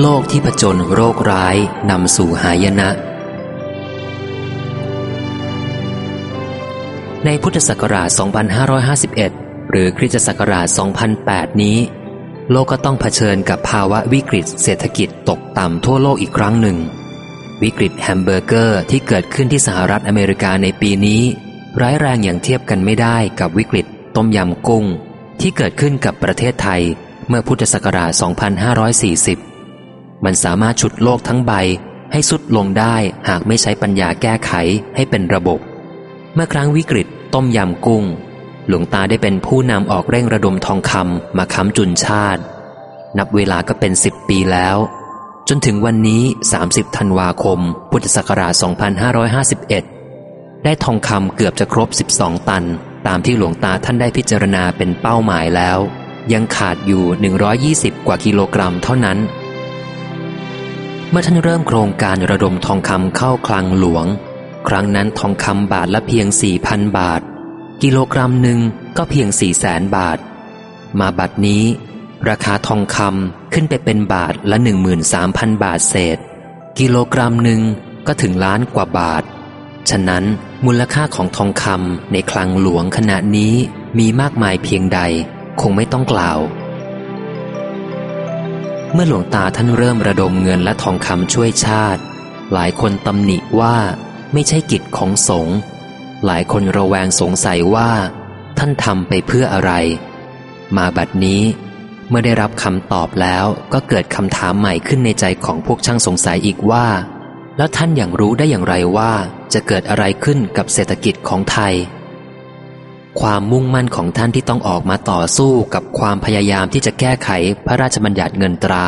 โลกที่ผจญโรคร้ายนำสู่หายนะ ในพุทธศักราช 2551 หรือคริสตศักราช 2008 นี้ โลกก็ต้องเผชิญกับภาวะวิกฤตเศรษฐกิจตกต่ำทั่วโลกอีกครั้งหนึ่ง วิกฤตแฮมเบอร์เกอร์ที่เกิดขึ้นที่สหรัฐอเมริกาในปีนี้ ร้ายแรงอย่างเทียบกันไม่ได้กับวิกฤตต้มยำกุ้ง ที่เกิดขึ้นกับประเทศไทยเมื่อพุทธศักราช 2540 มันสามารถฉุดโลกทั้งใบให้สุดลงได้หากไม่ใช้ปัญญาแก้ไขให้เป็นระบบ เมื่อครั้งวิกฤตต้มยำกุ้ง หลวงตาได้เป็นผู้นำออกเร่งระดมทองคำมาค้ำจุนชาติ นับเวลาก็เป็นสิบปีแล้ว จนถึงวันนี้ 30 ธันวาคม พุทธศักราช 2551 ได้ทองคำเกือบจะครบ 12 ตัน ตามที่หลวงตาท่านได้พิจารณาเป็นเป้าหมายแล้ว ยังขาดอยู่ 120 กว่ากิโลกรัมเท่านั้น เมื่อท่านเริ่มโครงการระดมทองคำเข้าคลังหลวง ครั้งนั้นทองคำบาทละเพียง4,000บาท กิโลกรัมหนึ่งก็เพียง4 0 0แสนบาท มาบัดนี้ ราคาทองคำขึ้นไปเป็นบาทละ13,000บาทเศษ กิโลกรัมหนึ่งก็ถึงล้านกว่าบาท ฉะนั้นมูลค่าของทองคำในคลังหลวงขณะนี้มีมากมายเพียงใด คงไม่ต้องกล่าว เมื่อหลวงตาท่านเริ่มระดมเงินและทองคำช่วยชาติ หลายคนตำหนิว่าไม่ใช่กิจของสงฆ์หลายคนระแวงสงสัยว่า ท่านทำไปเพื่ออะไร มาบัดนี้ เมื่อได้รับคำตอบแล้วก็เกิดคำถามใหม่ขึ้นในใจของพวกช่างสงสัยอีกว่า แล้วท่านอย่างรู้ได้อย่างไรว่าจะเกิดอะไรขึ้นกับเศรษฐกิจของไทย ความมุ่งมั่นของท่านที่ต้องออกมาต่อสู้กับความพยายามที่จะแก้ไขพระราชบัญญัติเงินตรา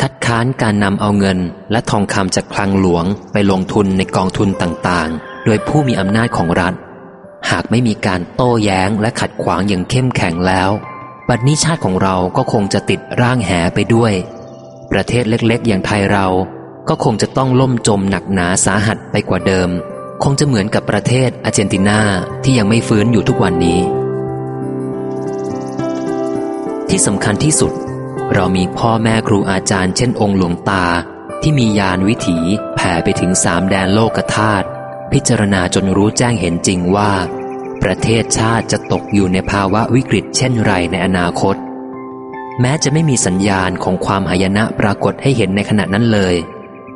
คัดค้านการนำเอาเงิน และทองคำจากคลังหลวงไปลงทุนในกองทุนต่างๆ โดยผู้มีอำนาจของรัฐ หากไม่มีการโต้แย้งและขัดขวางอย่างเข้มแข็งแล้วบัดนี้ชาติของเราก็คงจะติดร่างแหไปด้วย ประเทศเล็กๆ อย่างไทยเราก็คงจะต้องล่มจมหนักหนาสาหัสไปกว่าเดิม คงจะเหมือนกับประเทศอาร์เจนตินาที่ยังไม่ฟื้นอยู่ทุกวันนี้ ที่สำคัญที่สุด เรามีพ่อแม่ครูอาจารย์เช่นองค์หลวงตาที่มียานวิถีแผ่ไปถึงสามแดนโลกธาตุพิจารณาจนรู้แจ้งเห็นจริงว่า ประเทศชาติจะตกอยู่ในภาวะวิกฤตเช่นไรในอนาคต แม้จะไม่มีสัญญาณของความหายนะปรากฏให้เห็นในขณะนั้นเลย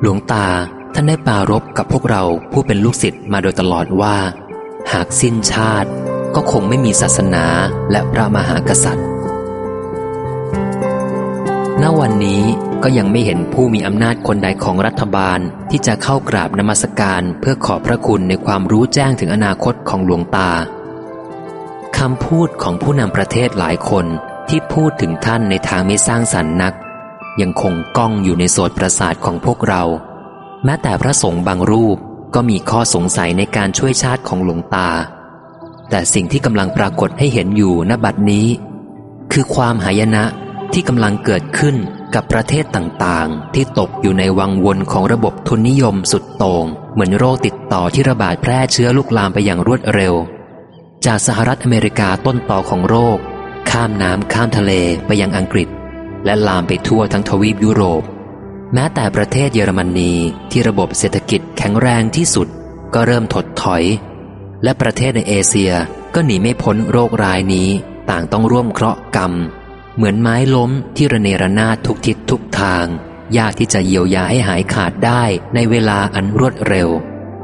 หลวงตา ท่านได้ปรารบกับพวกเราผู้เป็นลูกศิษย์มาโดยตลอดว่า หากสิ้นชาติก็คงไม่มีศาสนาและพระมหากษัตริย์ ณ วันนี้ก็ยังไม่เห็นผู้มีอำนาจคนใดของรัฐบาลที่จะเข้ากราบนมัสการเพื่อขอบพระคุณในความรู้แจ้งถึงอนาคตของหลวงตาคำพูดของผู้นำประเทศหลายคนที่พูดถึงท่านในทางไม่สร้างสรรค์นัก ยังคงก้องอยู่ในโสดประสาทของพวกเรา แม้แต่พระสงฆ์บางรูปก็มีข้อสงสัยในการช่วยชาติของหลวงตา แต่สิ่งที่กำลังปรากฏให้เห็นอยู่ณบัดนี้ คือความหายนะที่กำลังเกิดขึ้นกับประเทศต่างๆ ที่ตกอยู่ในวังวนของระบบทุนนิยมสุดโต่งเหมือนโรคติดต่อที่ระบาดแพร่เชื้อลุกลามไปอย่างรวดเร็ว จากสหรัฐอเมริกาต้นต่อของโรค ข้ามน้ำข้ามทะเลไปยังอังกฤษ และลามไปทั่วทั้งทวีปยุโรป แม้แต่ประเทศเยอรมนีที่ระบบเศรษฐกิจแข็งแรงที่สุด ก็เริ่มถดถอย และประเทศในเอเชียก็หนีไม่พ้นโรครายนี้ ต่างต้องร่วมเคราะห์กรรม เหมือนไม้ล้มที่ระเนระนาดทุกทิศทุกทาง ยากที่จะเยียวยาให้หายขาดได้ในเวลาอันรวดเร็ว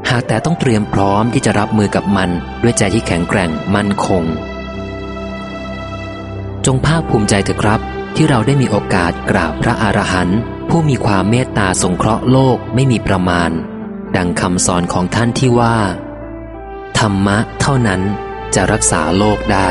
หากแต่ต้องเตรียมพร้อมที่จะรับมือกับมันด้วยใจที่แข็งแกร่งมั่นคง จงภาคภูมิใจเถอะครับ ที่เราได้มีโอกาสกราบพระอรหันต์ผู้มีความเมตตาสงเคราะห์โลกไม่มีประมาณ ดังคำสอนของท่านที่ว่า ธรรมะเท่านั้นจะรักษาโลกได้